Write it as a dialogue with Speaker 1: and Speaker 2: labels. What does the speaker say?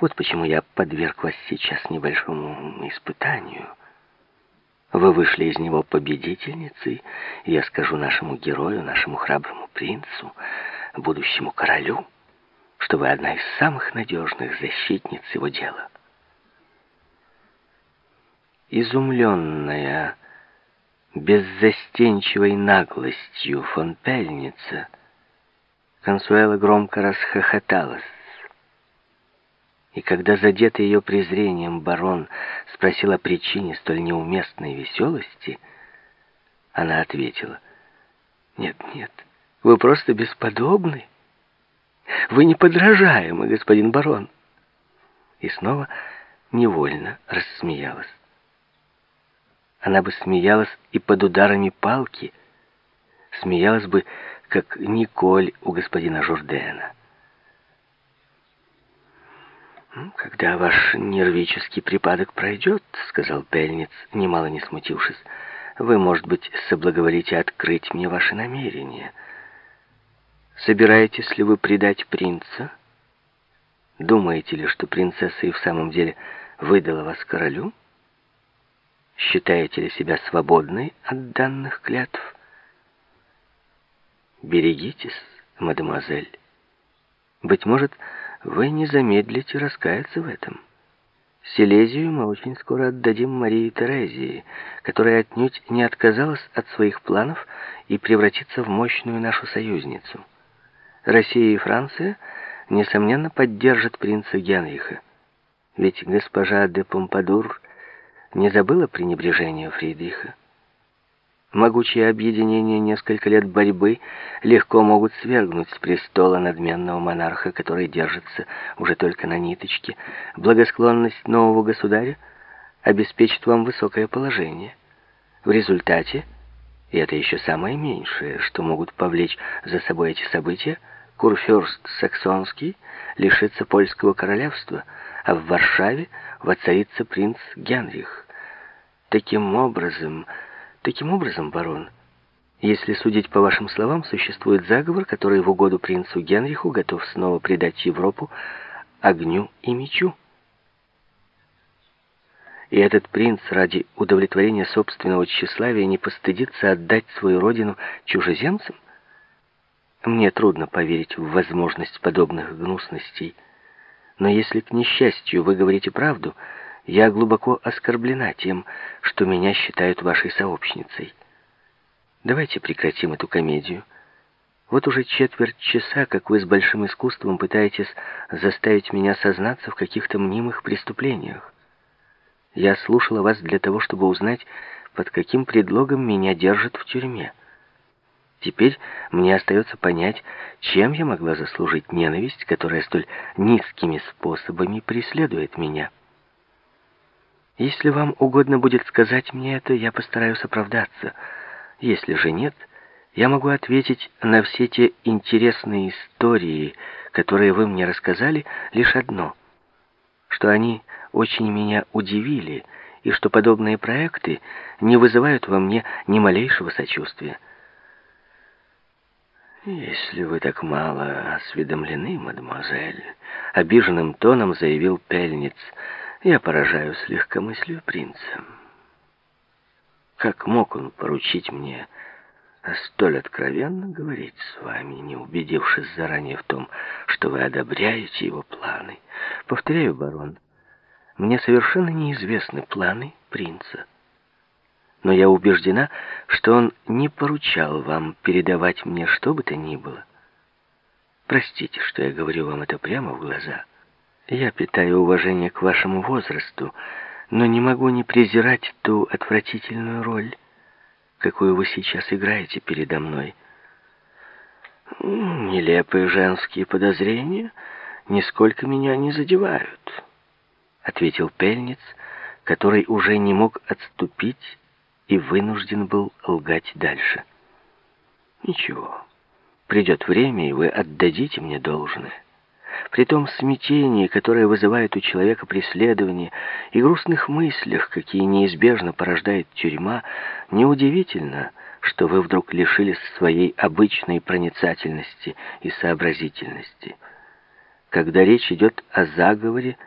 Speaker 1: Вот почему я подверг вас сейчас небольшому испытанию. Вы вышли из него победительницей, и я скажу нашему герою, нашему храброму принцу, будущему королю, что вы одна из самых надежных защитниц его дела. Изумленная, беззастенчивой наглостью фон Пельница, Консуэла громко расхохоталась. И когда задетый ее презрением барон спросил о причине столь неуместной веселости, она ответила, «Нет, нет, вы просто бесподобны. Вы неподражаемы, господин барон». И снова невольно рассмеялась. Она бы смеялась и под ударами палки, смеялась бы, как Николь у господина Журдена. «Когда ваш нервический припадок пройдет, — сказал Пельниц, немало не смутившись, — вы, может быть, соблаговолите открыть мне ваши намерения. Собираетесь ли вы предать принца? Думаете ли, что принцесса и в самом деле выдала вас королю? Считаете ли себя свободной от данных клятв? Берегитесь, мадемуазель. Быть может, вы не замедлите раскаяться в этом. Силезию мы очень скоро отдадим Марии Терезии, которая отнюдь не отказалась от своих планов и превратится в мощную нашу союзницу. Россия и Франция, несомненно, поддержат принца Генриха. Ведь госпожа де Помпадур не забыла пренебрежения Фридриха. Могучее объединение несколько лет борьбы легко могут свергнуть с престола надменного монарха, который держится уже только на ниточке. Благосклонность нового государя обеспечит вам высокое положение. В результате, и это еще самое меньшее, что могут повлечь за собой эти события, Курфюрст Саксонский лишится польского королевства, а в Варшаве воцарится принц Генрих. Таким образом... Таким образом, барон, если судить по вашим словам, существует заговор, который в угоду принцу Генриху готов снова предать Европу огню и мечу. И этот принц ради удовлетворения собственного тщеславия не постыдится отдать свою родину чужеземцам? Мне трудно поверить в возможность подобных гнусностей. Но если, к несчастью, вы говорите правду, я глубоко оскорблена тем, что меня считают вашей сообщницей. Давайте прекратим эту комедию. Вот уже четверть часа, как вы с большим искусством пытаетесь заставить меня сознаться в каких-то мнимых преступлениях. Я слушала вас для того, чтобы узнать, под каким предлогом меня держат в тюрьме. Теперь мне остается понять, чем я могла заслужить ненависть, которая столь низкими способами преследует меня. Если вам угодно будет сказать мне это, я постараюсь оправдаться. Если же нет, я могу ответить на все те интересные истории, которые вы мне рассказали, лишь одно, что они очень меня удивили, и что подобные проекты не вызывают во мне ни малейшего сочувствия. «Если вы так мало осведомлены, мадемуазель», — обиженным тоном заявил Пельниц, — я поражаюсь легкомыслию принца. Как мог он поручить мне столь откровенно говорить с вами, не убедившись заранее в том, что вы одобряете его планы? Повторяю, барон, мне совершенно неизвестны планы принца. Но я убеждена, что он не поручал вам передавать мне что бы то ни было. Простите, что я говорю вам это прямо в глаза. Я питаю уважение к вашему возрасту, но не могу не презирать ту отвратительную роль, какую вы сейчас играете передо мной. Нелепые женские подозрения нисколько меня не задевают, ответил Пельниц, который уже не мог отступить и вынужден был лгать дальше. Ничего, придет время, и вы отдадите мне должное. При том смятении, которое вызывает у человека преследование, и грустных мыслях, какие неизбежно порождает тюрьма, неудивительно, что вы вдруг лишились своей обычной проницательности и сообразительности. когда речь идет о заговоре,